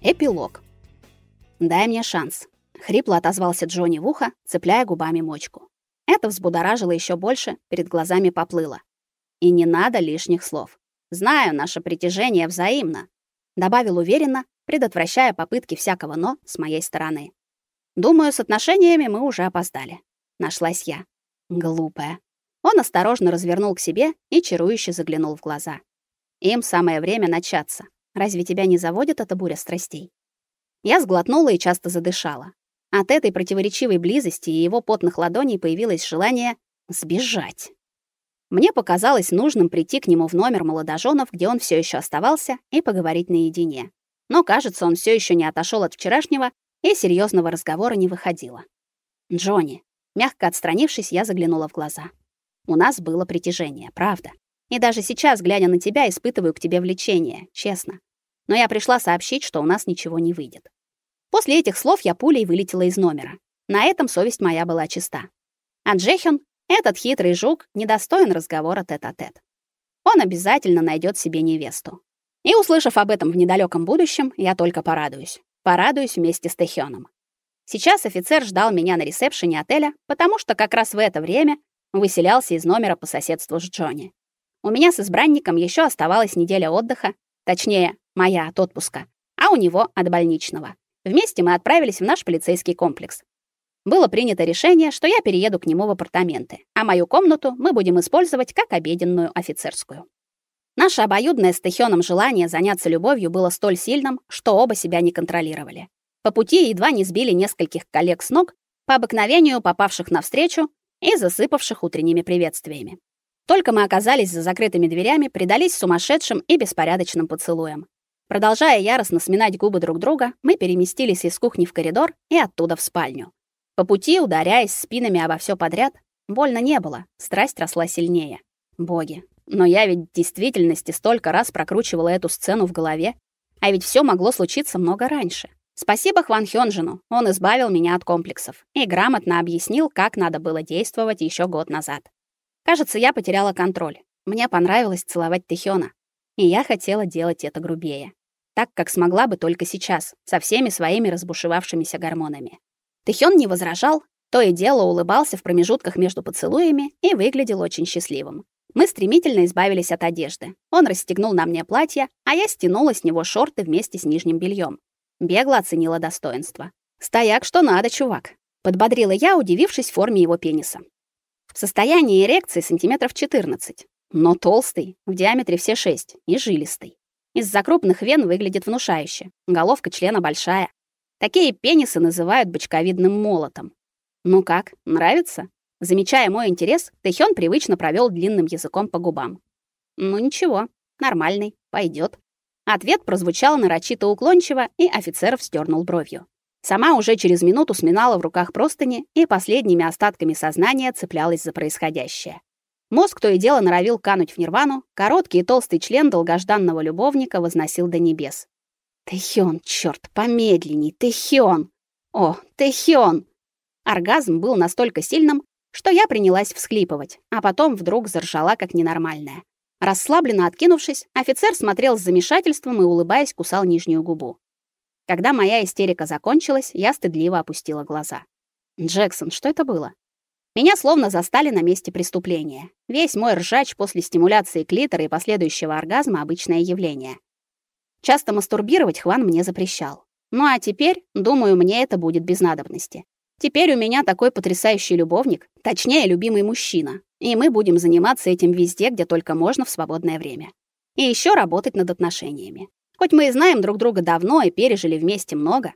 Эпилог. Дай мне шанс, хрипло отозвался Джонни в ухо, цепляя губами мочку. Это взбудоражило еще больше, перед глазами поплыло. И не надо лишних слов. Знаю, наше притяжение взаимно, добавил уверенно, предотвращая попытки всякого но с моей стороны. Думаю, с отношениями мы уже опоздали. Нашлась я. Глупая. Он осторожно развернул к себе и чарующе заглянул в глаза. Им самое время начаться. Разве тебя не заводит эта буря страстей? Я сглотнула и часто задышала. От этой противоречивой близости и его потных ладоней появилось желание сбежать. Мне показалось нужным прийти к нему в номер молодоженов, где он все еще оставался, и поговорить наедине. Но, кажется, он все еще не отошел от вчерашнего, и серьезного разговора не выходило. Джонни, мягко отстранившись, я заглянула в глаза. У нас было притяжение, правда. И даже сейчас, глядя на тебя, испытываю к тебе влечение, честно. Но я пришла сообщить, что у нас ничего не выйдет. После этих слов я пулей вылетела из номера. На этом совесть моя была чиста. А Джехен, этот хитрый жук, недостоин разговора тет-а-тет. Он обязательно найдет себе невесту. И услышав об этом в недалеком будущем, я только порадуюсь. Порадуюсь вместе с Тэхёном. Сейчас офицер ждал меня на ресепшене отеля, потому что как раз в это время выселялся из номера по соседству с Джонни. У меня с избранником еще оставалась неделя отдыха, точнее, моя от отпуска, а у него от больничного. Вместе мы отправились в наш полицейский комплекс. Было принято решение, что я перееду к нему в апартаменты, а мою комнату мы будем использовать как обеденную офицерскую. Наше обоюдное с Тэхёном желание заняться любовью было столь сильным, что оба себя не контролировали. По пути едва не сбили нескольких коллег с ног, по обыкновению попавших навстречу и засыпавших утренними приветствиями. Только мы оказались за закрытыми дверями, предались сумасшедшим и беспорядочным поцелуям. Продолжая яростно сминать губы друг друга, мы переместились из кухни в коридор и оттуда в спальню. По пути, ударяясь спинами обо все подряд, больно не было, страсть росла сильнее. Боги, но я ведь в действительности столько раз прокручивала эту сцену в голове, а ведь все могло случиться много раньше. Спасибо Хван Хёнджину, он избавил меня от комплексов и грамотно объяснил, как надо было действовать еще год назад. Кажется, я потеряла контроль. Мне понравилось целовать Тэхёна, и я хотела делать это грубее, так как смогла бы только сейчас, со всеми своими разбушевавшимися гормонами. Тэхён не возражал, то и дело улыбался в промежутках между поцелуями и выглядел очень счастливым. Мы стремительно избавились от одежды. Он расстегнул на мне платье, а я стянула с него шорты вместе с нижним бельем. Бегло оценила достоинство. «Стояк, что надо, чувак», — подбодрила я, удивившись форме его пениса. В состоянии эрекции сантиметров 14, но толстый, в диаметре все 6 и жилистый. Из-за крупных вен выглядит внушающе. Головка члена большая. Такие пенисы называют бочковидным молотом. Ну как, нравится? Замечая мой интерес, Тэхён привычно провел длинным языком по губам. Ну ничего, нормальный, пойдет. Ответ прозвучал нарочито уклончиво, и офицер вздернул бровью. Сама уже через минуту сминала в руках простыни и последними остатками сознания цеплялась за происходящее. Мозг то и дело норовил кануть в нирвану, короткий и толстый член долгожданного любовника возносил до небес. Тэхён, чёрт, помедленней, Тэхён! О, Тэхён! Оргазм был настолько сильным, что я принялась всхлипывать, а потом вдруг заржала как ненормальная. Расслабленно откинувшись, офицер смотрел с замешательством и улыбаясь кусал нижнюю губу. Когда моя истерика закончилась, я стыдливо опустила глаза. Джексон, что это было? Меня словно застали на месте преступления. Весь мой ржач после стимуляции клитора и последующего оргазма обычное явление. Часто мастурбировать Хван мне запрещал. Ну а теперь, думаю, мне это будет без надобности. Теперь у меня такой потрясающий любовник, точнее, любимый мужчина, и мы будем заниматься этим везде, где только можно в свободное время. И еще работать над отношениями. Хоть мы и знаем друг друга давно и пережили вместе много,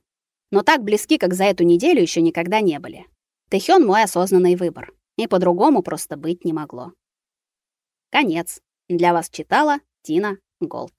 но так близки, как за эту неделю, еще никогда не были. Тэхён мой осознанный выбор, и по-другому просто быть не могло. Конец. Для вас читала Тина Голд.